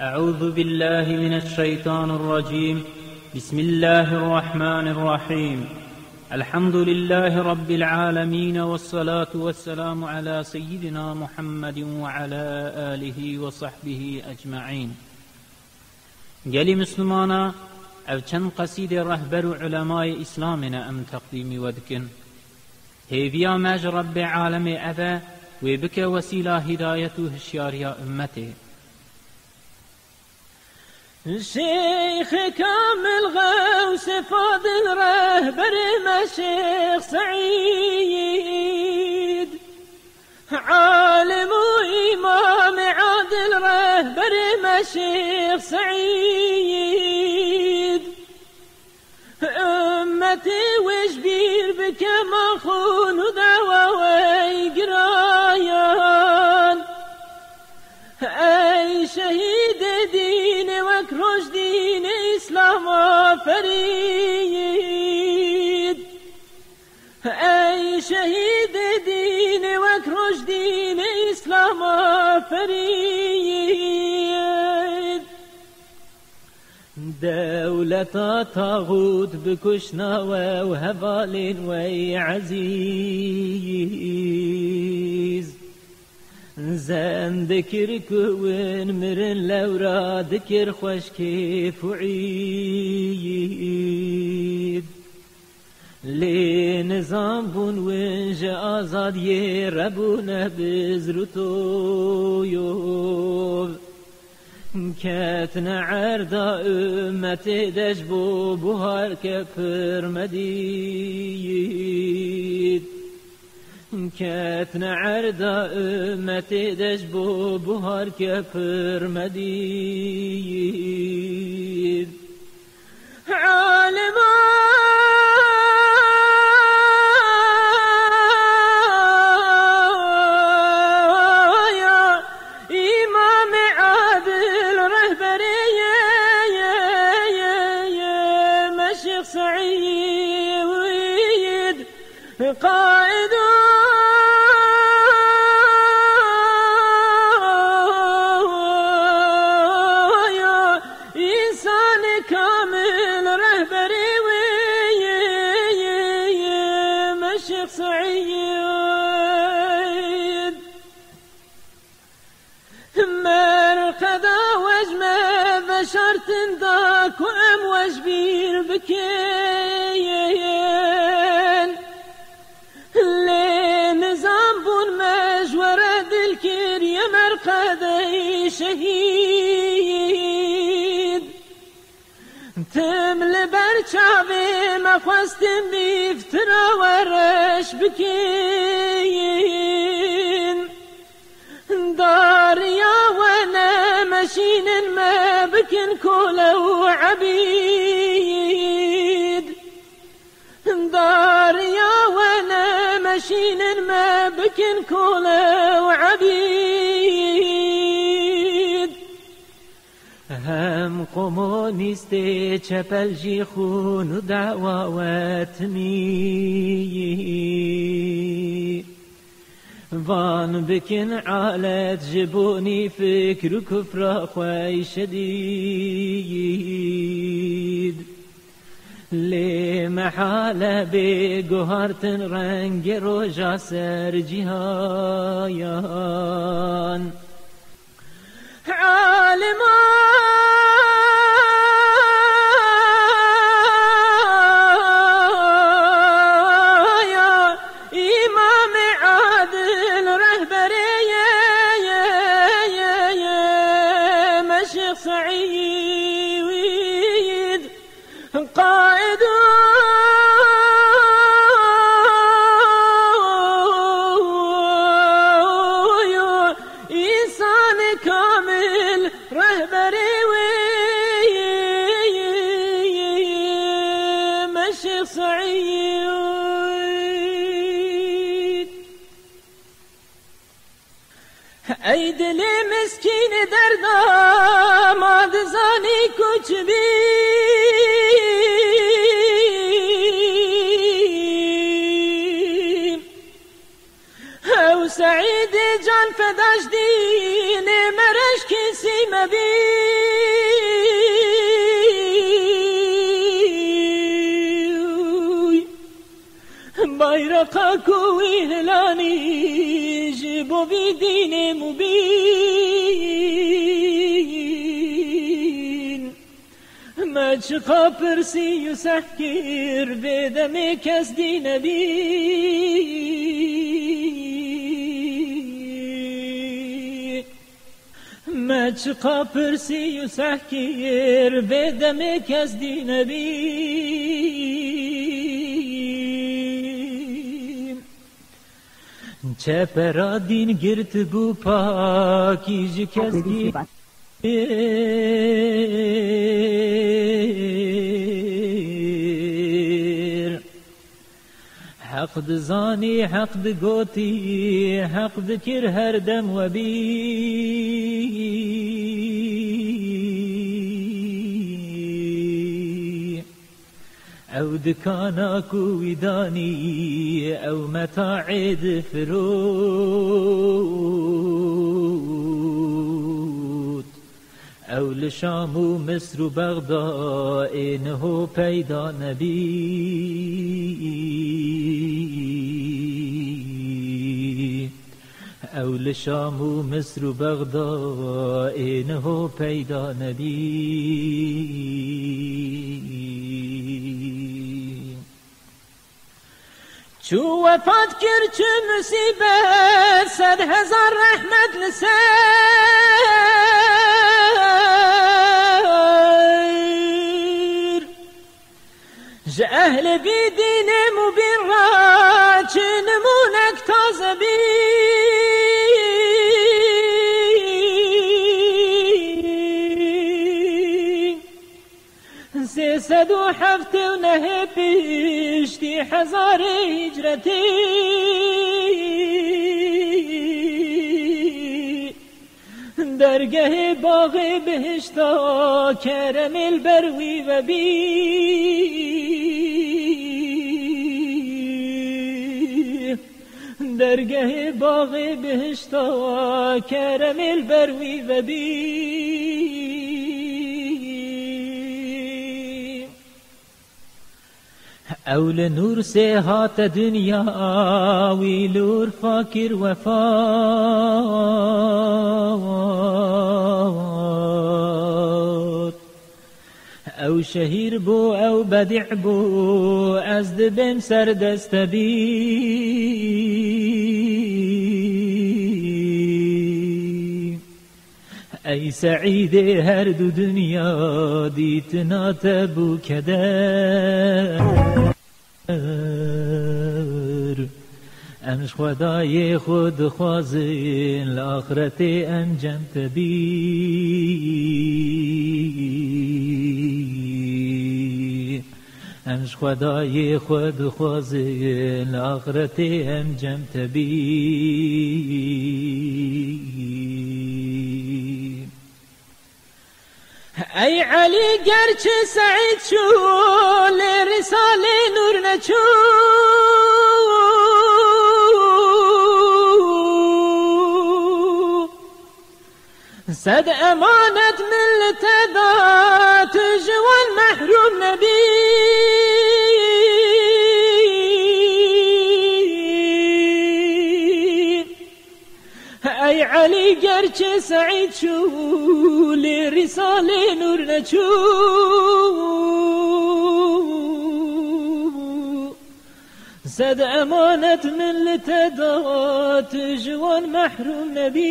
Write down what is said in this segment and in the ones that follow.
أعوذ بالله من الشيطان الرجيم. بسم الله الرحمن الرحيم. الحمد لله رب العالمين والصلاة والسلام على سيدنا محمد وعلى آله وصحبه أجمعين. قال مسلمانا أو چند قصيد رهبر علماء إسلامنا أم تقديم ودكن. هيفيا ماج رب عالم أذا وبك وسيلة هدايته هشياريا أمته الشيخ كامل غوث فاضل رهبر مشيخ سعيد. عالم وإمام عادل رهبر مشيخ سعيد. أمتي وجبير بك مخون ودعوة إسلام فريد. أي شهيد دين وكرش دين إسلام فريد. دولة طاغوت بكشنا وهبال وي عزيز زن دکر کوین مرن لورا دکر خوش کف عید. لی نظام بون ونج آزاد یه ربونه یو کت نعر دا امت دش بو هر که پرمدید عرضا أمتي دجبو بوهار كفر مديد عالم يا إمام عادل رهبري مشيخ سعيد قائد تمل برچاوي ما خواستم بيفترا ورش بكين داريا وأنا ماشين ما بكن كولا وعبيد داريا وأنا ماشين ما بكن كولا وعبيد هم کمونیست چپل جی خون دعوات می. وان بکن عالت جبونی فکر و کفر خوی شدید. لی محال به گوهرتن رنگ جاسر سر جهان. عالما. ای دل مسکین در زانی کچ بی او سعید جان فداش دین مرش کسی مبی bayraqa کوی هلانی بوی دین مبین مچقا سی و سحکیر بدم کس دین بی مچقا سی و سحکیر بدم کس دین بی چپرا دین گرت بو پاکی جی کزگی حق دزانی حق دگوتی حق دکر هر دم و بی أو دکانا کویدانی أو متاعد فرود أو لشام و مصر و بغداد إنه پیدا نبی. أو لشام و مصر و بغداد إنه چو وفات چه مصیبت صد هزار رحمت لسر ج أهل بی دین مبین را سيسد وحفت ونهب بيشتي حزار هجرتي درگه باغ بهشتا کرم البروی و بی. درگه باغ بهشتا کرم البروی و بی. أول نور سے ہات دنیا ویلور فاکر وفات أو شهیر بو أو بدع بو از دبن سر دست بی ای سعید هر دو دنیا دیتنا تبو کدر امش خدای خود خوازن لآخرت انجام تبی. امش خدای خود خوازن لآخرت انجام تبی. ای علی گرچه سعید شو لرسال نور نچو صد امانت ملت ذات جوان محروم نبي. علی گرچه سعید شو لرسال نور نچو. صد امانت من لتدات جوان محروم نبي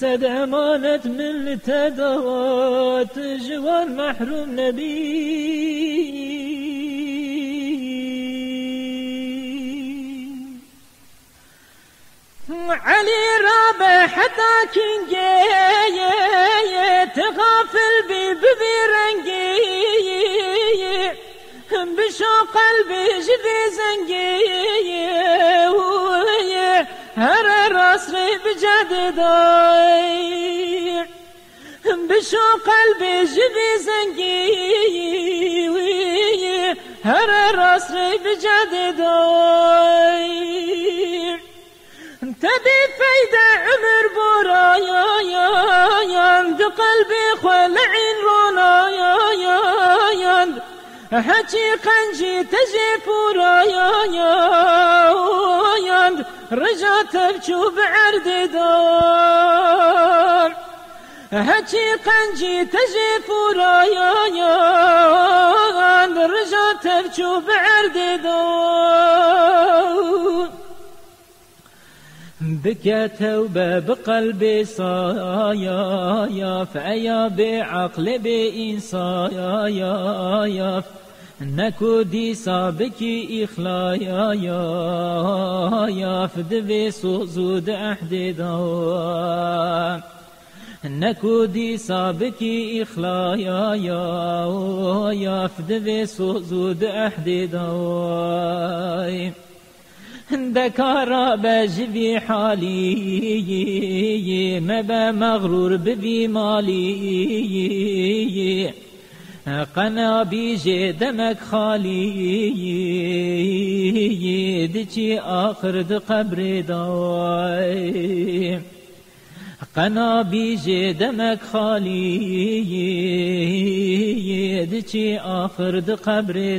صد امانت من لتدات جوان محروم نبي علي رابح ذاكين جيت تغافل بي بذي رنقي بشوق قلبي جبي زنقي هر راسري بجدد بشوق قلبي جبي زنقي هر راسري دای. تبي فايدة عمر بورا يا يا يا عند قلبي خلعين رونا يا حكي قنجي تجي فوراياند رجعت بشوف عرد دار. هكي قنجي تجي فوراياند رجعت بشوف عرد دار. بك توبة بقلبي صايا يا فيا بعقل يا نكو دي سابكي إخلا يا يا يا فدبي سوزود أحد دوام نكو دي سابكي إخلا يا يا يا فدبي سوزود أحد دوام دكارا بجبي حالي مبا مغرور ببي مالي قنا بيجي دمك خالي دچي آخر د قبر داي قنا بيجي دمك خالي دچي آخر د قبر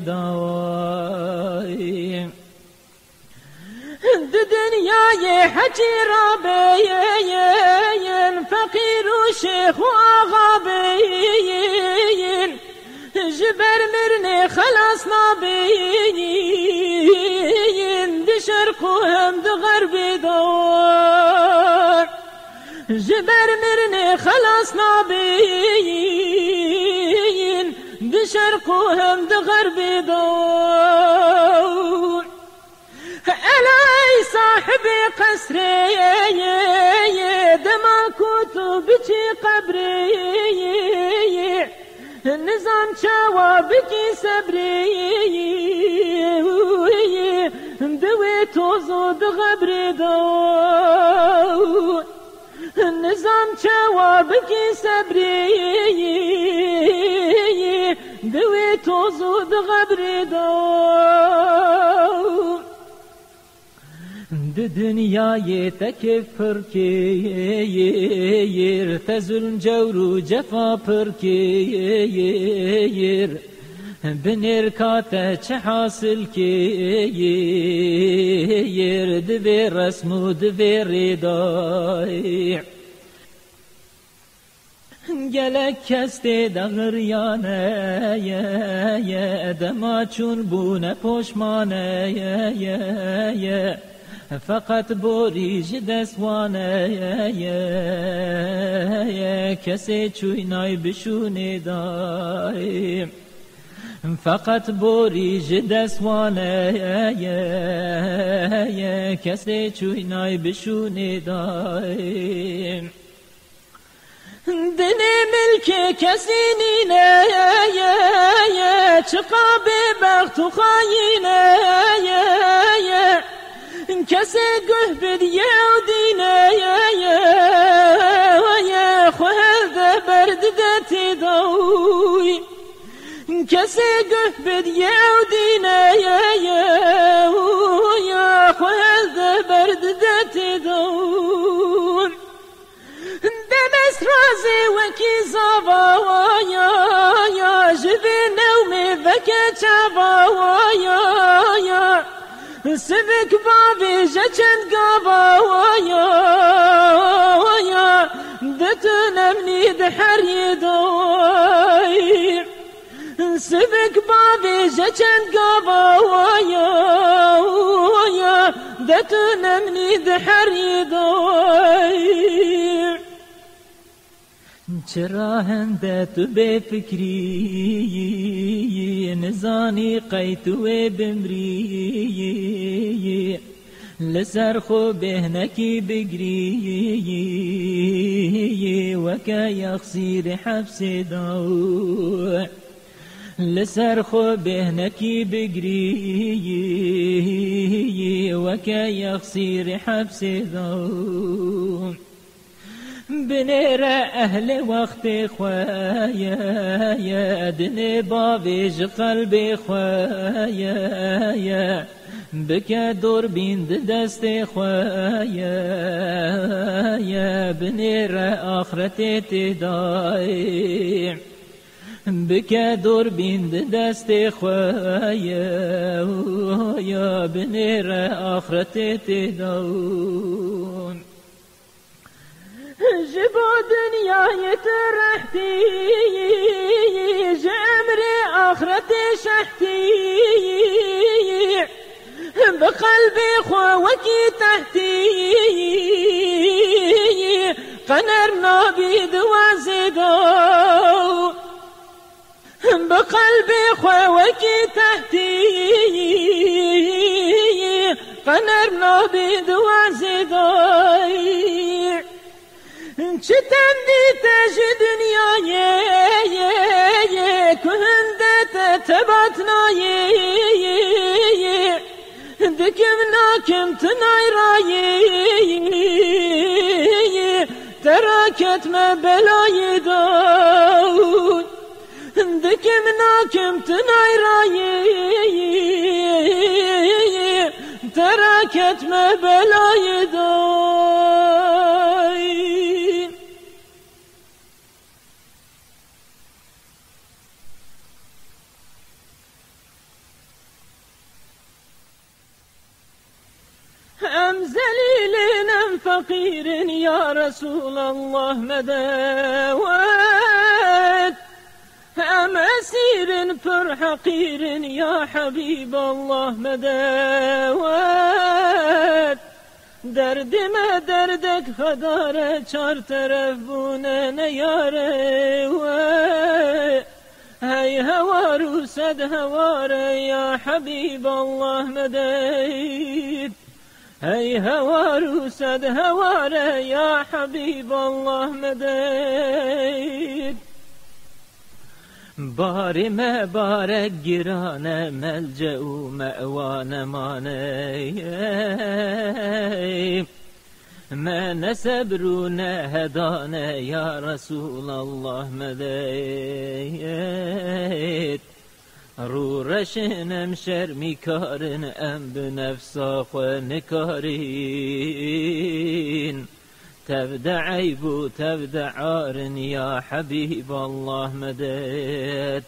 دنياي حجي ربيين فقير وشيخ وغابين جبر مرني خلاص نابين دي شرق وهم غرب دور. جبر مرني خلاص نابين دي شرق وهم غرب دور. ألاي صاحبي قسري دما كتبتي قبري. نظام شوابكي صبري. دوي توزود غبري دو. نظام شوابكي صبري. دوي توزود غبري دو. dünyayı tekif pırkir Tezülm cevru cefa pırkir Binir kate çe hasıl kir Divi resmu divi ridai Gelek kesti dağır yane ye ye Dema çun bu ne poşmane ye ye ye فقط بوریج دستوانه کسی چوی نای بشونه دای فقط بوریج دستوانه کسی چوی نای بشونه دای دنی ملک کسی نینه چقا به بخت و خاینه کسی گه بدیه و دینه خوهد برد دتی دوی کسی گه بدیه و دینه خوهد برد دتی دوی دمس رازي وكي ويا يا جبي نومي بكى شابا ويا يا سبك بابي جچن قابا ويا ويا. دتنمني دحر يدوي سبك بابي جچن قابا ويا ويا. دتنمني دحر يدوي چرا هنده تو بے فکری نزانی قیتو بمری. لسر خو بهنکی بگری وکا یخسیر حبس دو لسر خو بهنکی بگری وکا یخسیر حبس دو بنير أهل وقت خوايا يا دني بابيج قلبي خوايا. يا بك دور بين دست خوايا يا بنير آخرتي تداي. بکە دور بیند دەستێ خوایە یا بنێرە ئاخرەتێ تێداون جبو دنيا يترحتي جمري أخرتي شحتي بقلبي خواكي تهتي قنر نبي دوازدو بقلبي خواكي تهتي قنر نبي دوازدو da بقلبي خوكي تحتي قنر نابي دوازي ضايع شتن دي تاج دنيا كهندت تباتنا دكم ناكم تناي رايي تراكت ما بلاي داود دكم ناكم تناي رايي تركت ما بلاي فقير يا رسول الله مداوات. أم أسير فر حقير يا حبيب الله مداوات. درد ما دردك خدارة چار طرف بونه نیاره هی هوارو صد هواره یا حبیب الله مدید هی هوارو صد هواره یا حبیب الله مدید بار مبارك جيران ملجأ مأوان ماني. ما نسبرنا هدانا يا رسول الله مديت رو رشنم شرمی کارن ام به نفسا نکارین تبدع عيب تبدع عار يا حبيب الله مدد.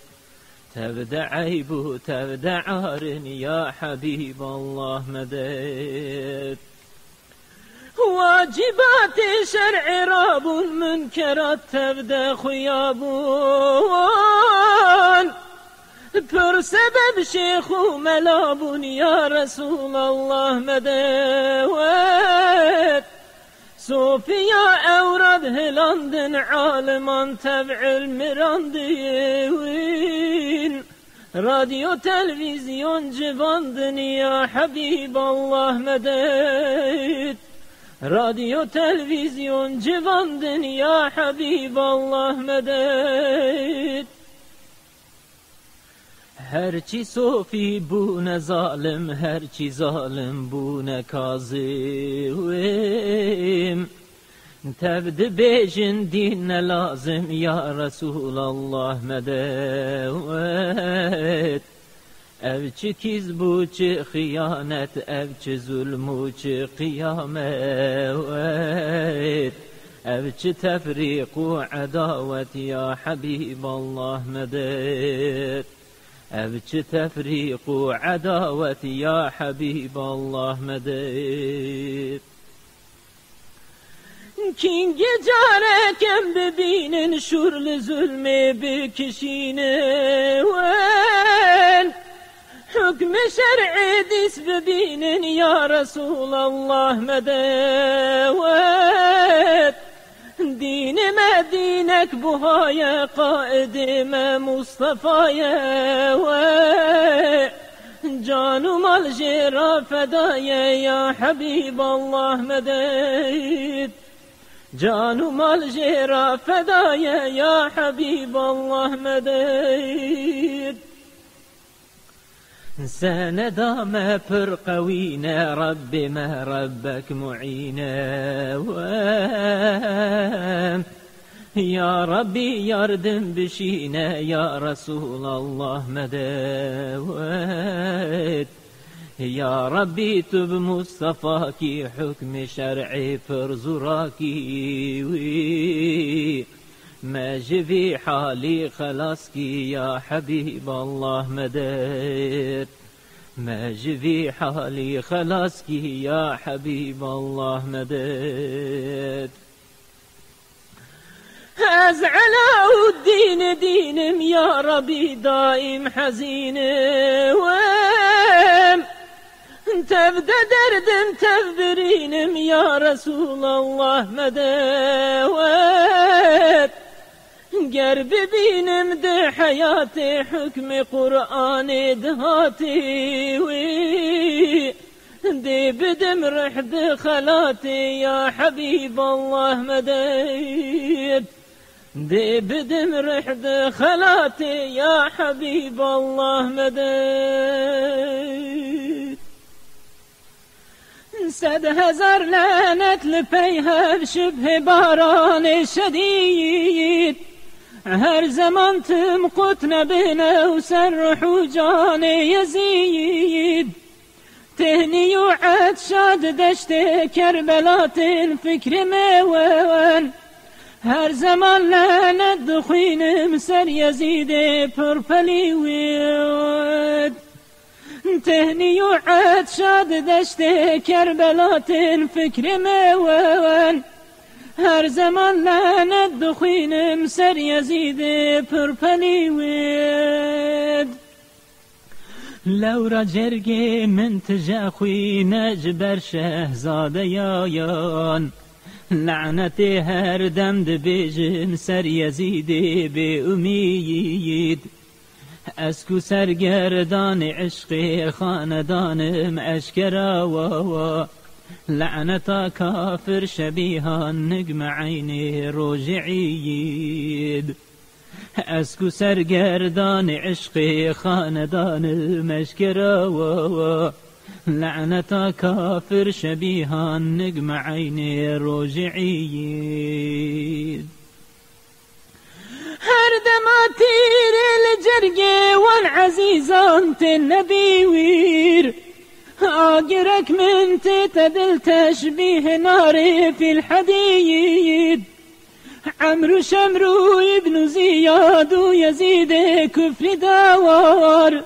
تبدع عيب تبدع عار يا حبيب الله مدد. واجبات شرع راب منكرات تبدأ خيابون پر سبب شيخ ملاب يا رسول الله مدوت صوفيا أورد هلاندن عالمان تبع المرانديوين راديو تلفزيون جباندن يا حبيب الله مدد راديو تلفزيون جباندن يا حبيب الله مدد هرچی صوفی بون ظالم هرچی ظالم بون کاظم تبد بیجن دین لازم یا رسول الله مدوت ev çi kiz bu çi hıyanet ev çi zulmü çi kıyamet ev çi tefriku adavet ya Habib Allah medet أبج تفريق عداوة يا حبيب الله مدد Kin gecarekem bebinin şurlu zulmü büküşine vel Hükmü şer'i dis bebinin ya Resulallah Medevet دينما دينك بهايا قائد ما مصطفايا جان مال جرا فدايا يا حبيب الله مدد جان مال جرا فدايا يا حبيب الله مدد سندا ما پر قوينا رب ما ربك معينا. يا ربي يردم بشينا يا رسول الله مدوت يا ربي تب مصطفاكي حكم شرعي فرزراكي. ما جبي حالي خلاص كي يا حبيب الله مدد ما جبي حالي خلاص كي يا حبيب الله مدد أزعل الدين دينم يا ربي دائم حزين. وام تبدا دردم تبرينم يا رسول الله مدوات قرب بينم ده حياتي حكم قرآن دهاتي وي دي بدم رحد خلاتي يا حبيب الله مديد دي بدم رحد خلاتي يا حبيب الله مديد سد هزار لعنت لپیهر شبه باران شدید. هر زمان تم قطن بنا وسرح جان يزيد تهني وعد شاد دشت كربلات فكر موان هر زمان لعنت دخين مسر يزيد پرپلی وید تهني وعد شاد دشت كربلات فكر موان هر زمان لعنت دخينم سر يزيد پرپلی وید. لورا جرگی من تجاخوی نجبر شهزاده یایان. لعنتی هر دم دبیجم سر یزید به امید اسکو سرگردان عشق خاندانم اشکرا و لعنتا كافر شبيها نجم عيني روجعيد أسكو سرگردان عشقي خاندان المشكرة و لعنتا كافر شبيها نجم عيني روجعيد هر دماتير الجرقي والعزيزان النبي وير آقرك من تتدل تشبيه ناري في الحديد. عمرو شمرو ابن زياد ويزيد كفر دوار.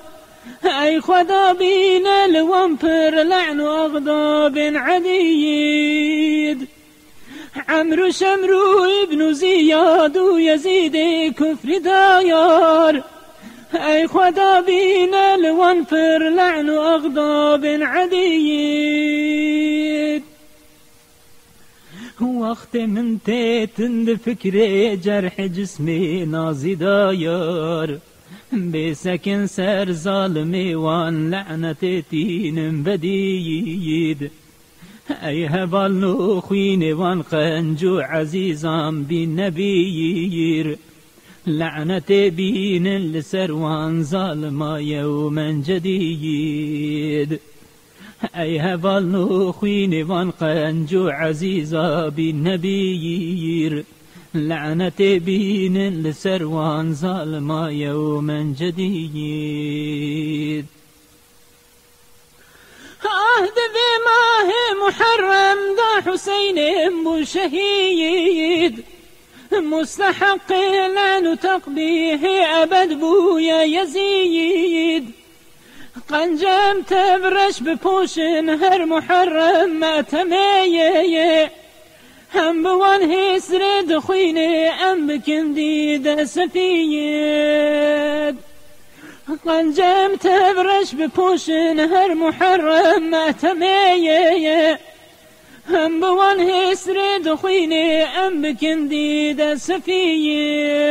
أي خدا بين الومبر لعن أغضاب عديد. عمرو شمرو ابن زياد ويزيد كفر دايار أي خدا بينا الوانفر لعن أغضاب عديد. وقت من تيتن فكري جرح جسمي نازي داير. بسكن سر ظالمي وان لعنة تين بديد. أي هبال نوخوين وان قنجو عزيزام بالنبيير لعنة بين السروان ظالما يوما جديد. أي هبال نوخين وان قنجو عزيزا بالنبيير. لعنة بين السروان ظالما يوما جديد. عهد بماه محرم ذا حسين شهيد. مستحق لن تقضيه أبد بويا يزيد. قنجم تبرش بپوشن هر محرم ما تميي. هم بوان هسر دخيني أم بكندي سفيد. قنجم تبرش بپوشن هر محرم ما تميي. هم بوان هسر دخيني أم بكندي دا سفيد.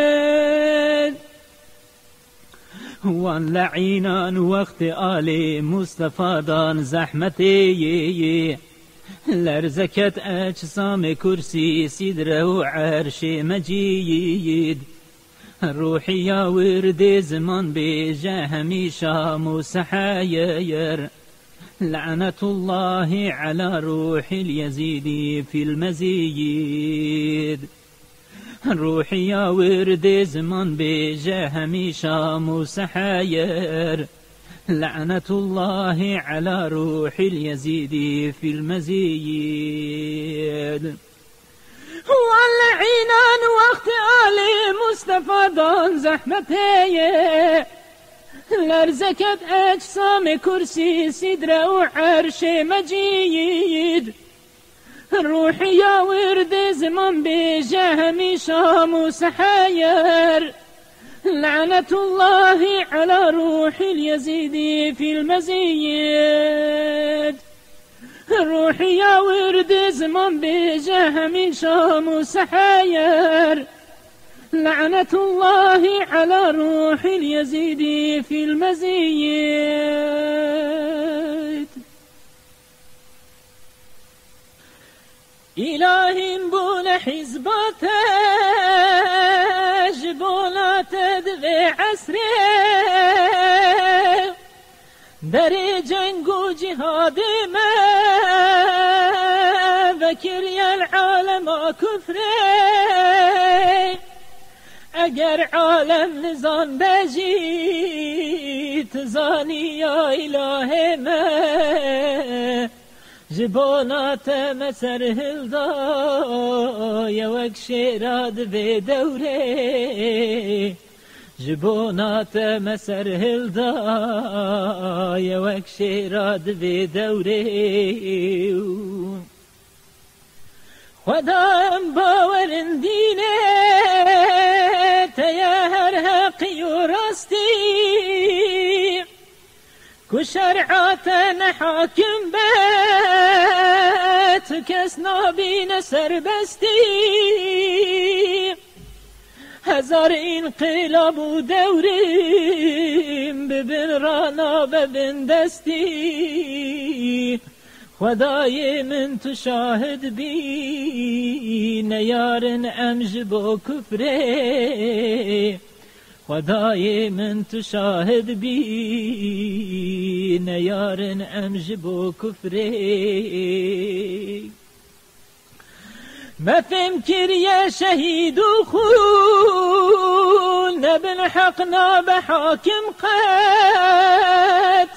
وان لعينان وقت آلي مصطفى زحمتي لرزكت أجسام كرسي سدره وعرش مجيد روحي يا ورد زمان بجاه هميشا مسحاير لعنة الله على روح اليزيد في المزيد. روحي يا ورد زمان بجاه ميشا مسحاير لعنة الله على روح اليزيد في المزيد. والعينان وقت آل مصطفى زحمته. لرزكت أجسام كرسي سدرة وعرش مجيد. روحي يا ورد زمان بجهم شام وسحاير. لعنة الله على روح اليزيد في المزيد. روحي يا ورد زمان بجهم شام وسحاير. لعنة الله على روح اليزيد في المزيد. إله بول حزبته جبولا تدفي عسره دري جنگو جهاد ما ذكر يا العالم كفره اگر عالم نزان بجی تزانی یا اله ما جبانات مسر هلدا یوک شیراد به دوره. جبونات مسر هلدا به دوره. خدام باورن دینه تیا هر حقی و راستی کو شرعات نحاکم بات کس نابین سربستی هزار انقلاب و دوریم ببن رانا ببن دستی خدای من تو شاهد بی نیارن امج با کفره خدای من تو شاهد بی نیارن امج با کفره ما فمكر يا شهيد خون نبن حقنا بحاكم قد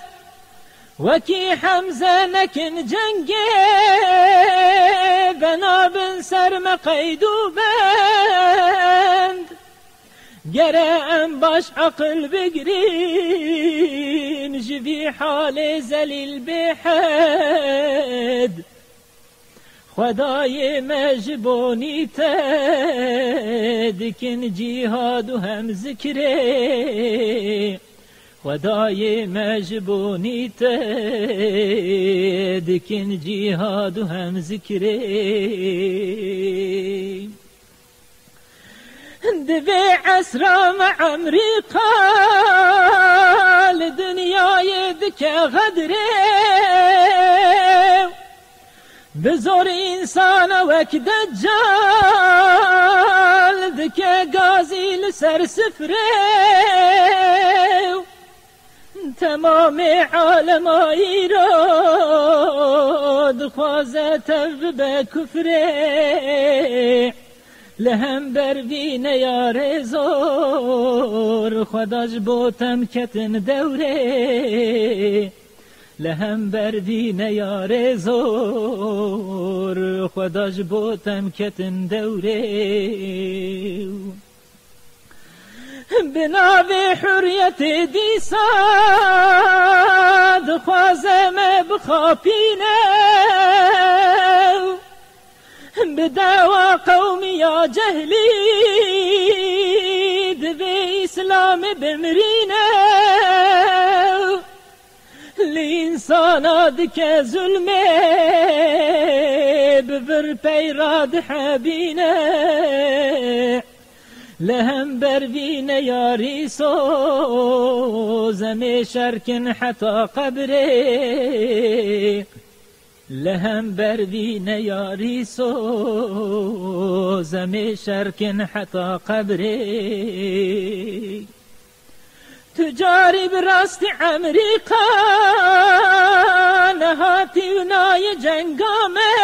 وکی حمزه نکن جنگ بنابن سرم قیدو بند. گره ام باش عقل بگرین جوی حال زلیل بحد خدای مجبونی تدکن جیهاد و هم ذکره. خدای مجبونی تدکن جهاد و هم ذکره دبي عسرة مع أمريكا لدنيا يدك غدري بزور إنسان وك دجال ذك غازي لسر سفره تمام عالم ايراد خوازت بكفره لهم بروین یار زور خداش بوتم کتن دوره. لهم بردین یار زور خداش بوتم کتن دوره. به حریت دی ساد خوازم بخاپینه. به دعوا قومی یا جهلی به اسلام بمرینه. لانسان که ظلمه ببر پیراد حبينا لهم بروین یاری سوزم شرکن حتا قبره. لهم بروین یاری سوزم شرکن حتا قبره. تجاری براست امریکا نهاتی و جنگامه.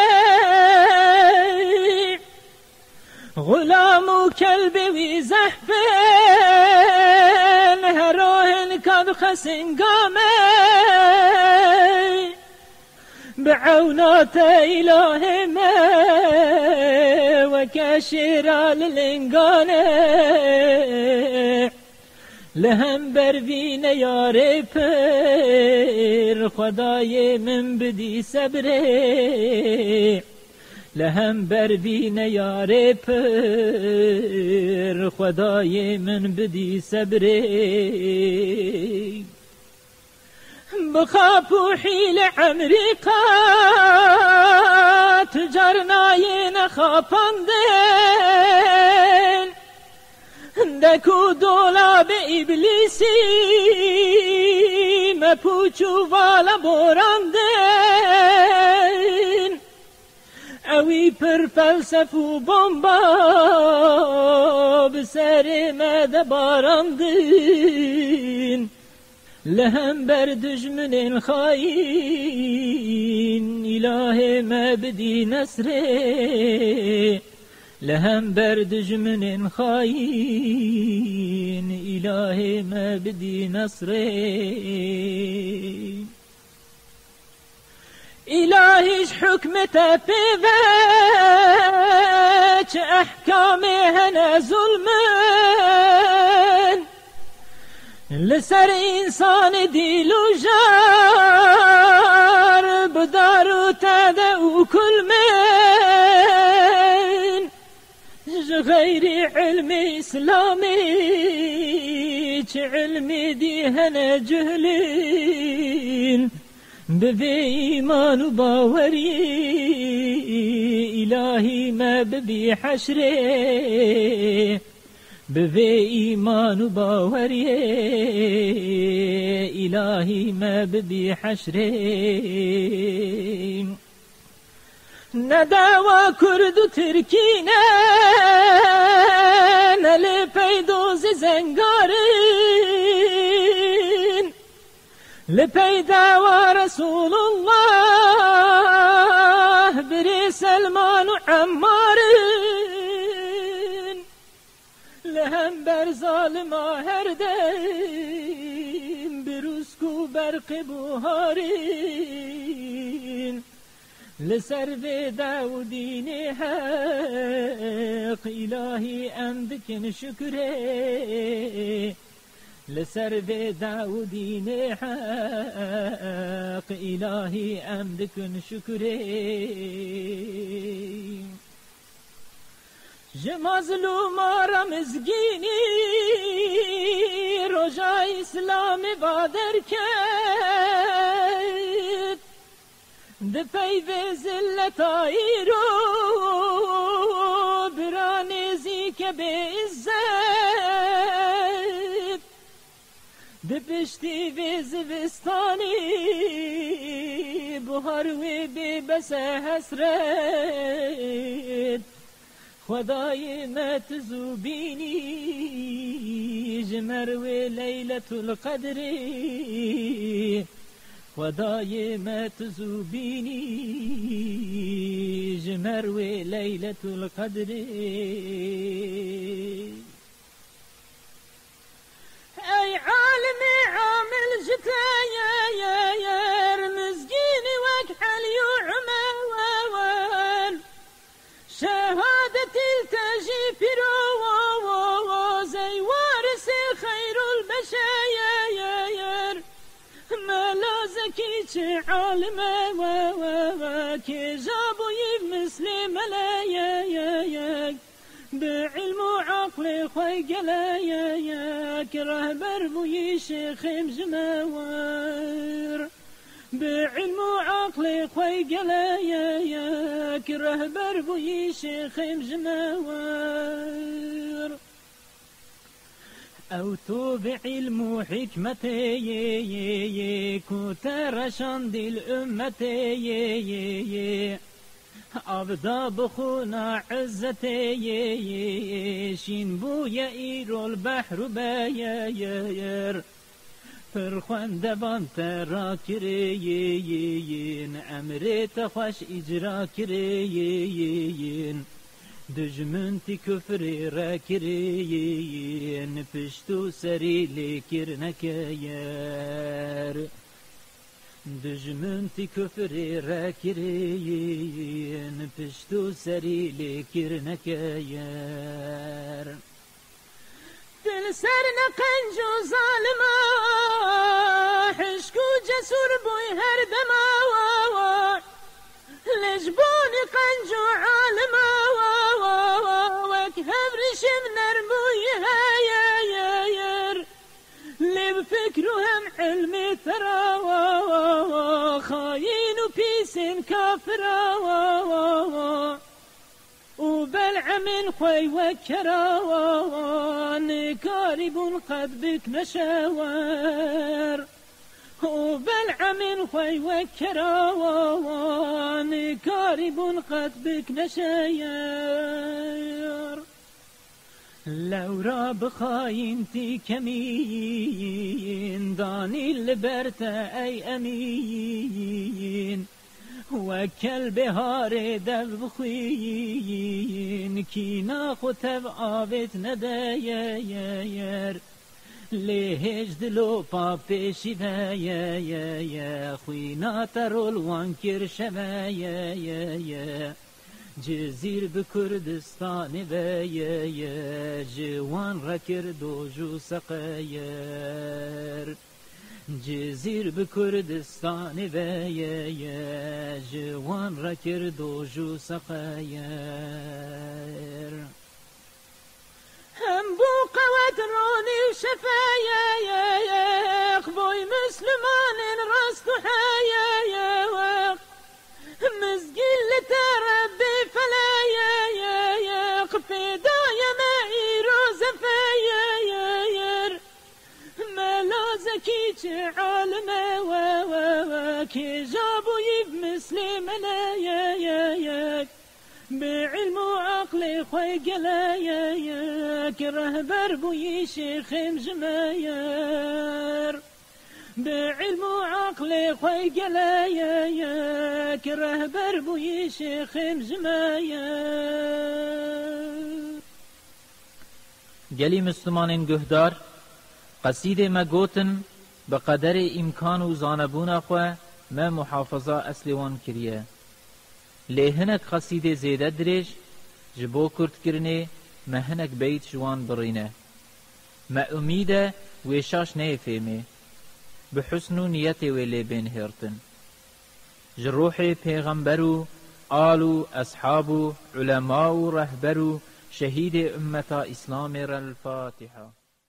غلام وكلبي وزحفين هروهن كاب خسنقامي بعونات إله ما. وك شيرا للنقانه لهم بروین یار پر خدای من بدی صبره. لهم بروین یار پر خدای من بدی صبره بخاف حيل امريكا تجرناين خافندن دكو دولا بإبليسي مپوچو والا بوراندن اوی پر فلسف و بمبا بسر مد باراندن لهم بر دجمن خاين إله ما بدي نسره لهم بر دجمن خاين إله ما بدي نصره إلهيش حكمته في ذاك؟ أحكامه هنا ظلمن لسر إنسان دیلو جار بدارو تاده و کل من غير علم إسلامي؟ علمي دي هنا جهلين. بذي ايمان وباوري إلهي ما ببي حشري بوی ایمان و الهی ما ببی حشره نداوا کرد و ترکینه نلی پیدوز لپیدا رسول الله بری سلمان و عمارین لهم بر ظالما هر دم بروسکو برق بوهارین لسر في داودين حق إلهي أمدك شكري لسر به داودی دین حق الهی عمد کن شکره جه مظلوم آرام ازگینی رجا اسلام بادر کرد۔ دفعی به زلت آئی رو برانزی که به عزت ده پشتی و زوستانی بهار و به بس حسرت. خدای مت زوبینی جمر و لیلت القدر. خدای مت زوبینی جمر و لیلت القدر. ای عالم عامل جتایر مزگین وک حلی و عمر شهادة التاجي زي وارث خير البشاير ما لا زكي عالم كي جابوا مسلم لا بعلم وعقل خوي قلايا كرهبر بوي شيخ مجموار بعلم وعقل خوي قلايا يا كره بربوي شيخ مجموار أو تو بعلم وحكمتي كوتر شند الأمتي أبدا بخونا عزتي شين بو يئير البحر باير فرخوانده بان ترا کرین امرت خوش اجرا کرین دجمن تی کفر را کرین پشتو سری لیکر نکیر دژمنتی کفری را کرین پشتو سری لیکر نکیر دل سر نقنج و ظالما حشک و جسور بوی هر دما لجبونی قنج و عالما وک هفرشم نرموی هایر لب فکر هم علمی ترا خاين وبيس كافرا وبلعم خوي وكروان كارب قد بك مشاور. وبلعم خوي وكروان كارب قد بك نشاير لو را بخاينتي كمين داني البرت أي أمين. وكل بهار دب بخوين كينا خطب آبت نداير لهج دلو پا پیشی یا خوینا ترول وانکر شوایه جزیر به کردستان بیه جوان را کرد و جو سقیر جزیر به کردستان بیه جوان را کرد و جو سقیر هم بو قوت رونی و شفايا بوي مسلمان راست حيا. وعقل خوي قلايا كره بربو شيخ مجماير بعلم وعقل خوي قلايا كره بربو شيخ مجماير گلی مسلمانین گهدار قصید ما گوتن بقدر امکان و زانبون خو ما محافظه اصلی وان کریه. لی هنک قصیده زیده درێژ ji bo kurtkirine me hinek beyt ji wan birîne me umîde wê şaş neyê fêmê bi husn û niyetê wê lê bên hêrtin ji ruhê pêxember û û eshab û ulema û rehber û şehîdê ümmeta İslamê re Fatiha